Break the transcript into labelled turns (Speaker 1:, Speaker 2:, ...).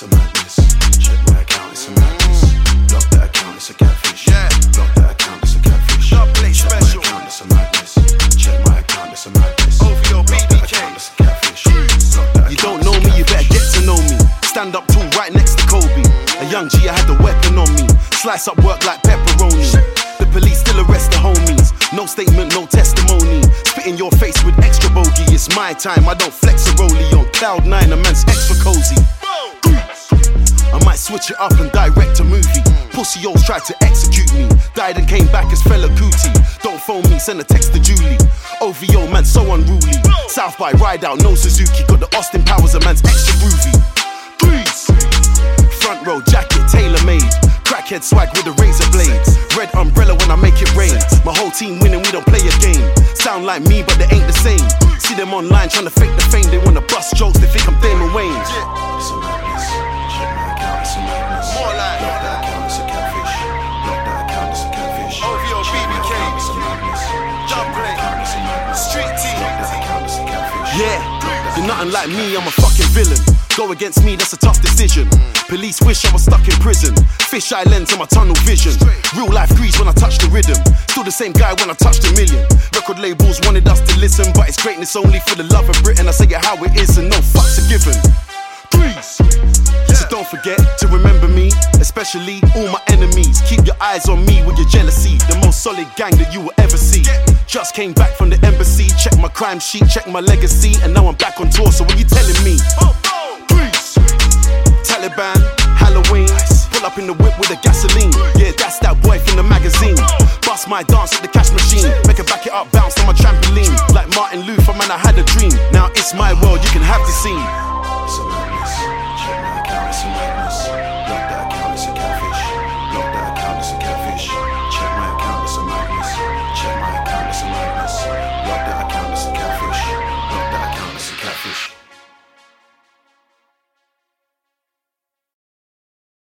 Speaker 1: it's a madness. Check my account, it's a madness. Block that account, it's a catfish.
Speaker 2: Yeah.
Speaker 1: Block that account, it's a catfish.
Speaker 2: Double
Speaker 1: Check
Speaker 2: special.
Speaker 1: my account, it's a madness. Check my account, it's a madness.
Speaker 2: OVO
Speaker 1: Block that
Speaker 2: BBK.
Speaker 1: account, it's a catfish. Block that
Speaker 3: You don't know me, you better get to know me. Stand up tall right next to Kobe. A young G, I had the weapon on me. Slice up work like pepperoni. The police still arrest the homies. No statement, no testimony. Spit in your face with extra bogey. It's my time, I don't flex a rollie on cloud nine. A man's extra cozy. Switch it up and direct a movie. Pussy hoes tried to execute me. Died and came back as Fela Kuti. Don't phone me, send a text to Julie. OVO, man, so unruly. South by ride out, no Suzuki. Got the Austin Powers, a man's extra groovy. Please. Front row jacket, tailor made. Crackhead swag with the razor blades. Red umbrella when I make it rain. My whole team winning, we don't play a game. Sound like me, but they ain't the same. See them online trying to fake the fame. They wanna bust jokes, they think I'm Damon Wayans. Yeah, you're nothing like me, I'm a fucking villain. Go against me, that's a tough decision. Police wish I was stuck in prison. Fish eye lens on my tunnel vision. Real life grease when I touch the rhythm. Still the same guy when I touched a million. Record labels wanted us to listen, but it's greatness only for the love of Britain. I say it how it is and no fucks are given. Please. So don't forget to remember me, especially all my enemies. Keep your eyes on me with your jealousy. The most solid gang that you will ever see. Just came back from the embassy, check my crime sheet, check my legacy, and now I'm back on tour. So what you telling me? Please. Taliban, Halloween. Pull up in the whip with the gasoline. Yeah, that's that boy from the magazine. Bust my dance at the cash machine. Make her back it up, bounce on my trampoline. Like Martin Luther, man, I had a dream. Now it's my world, you can have the scene.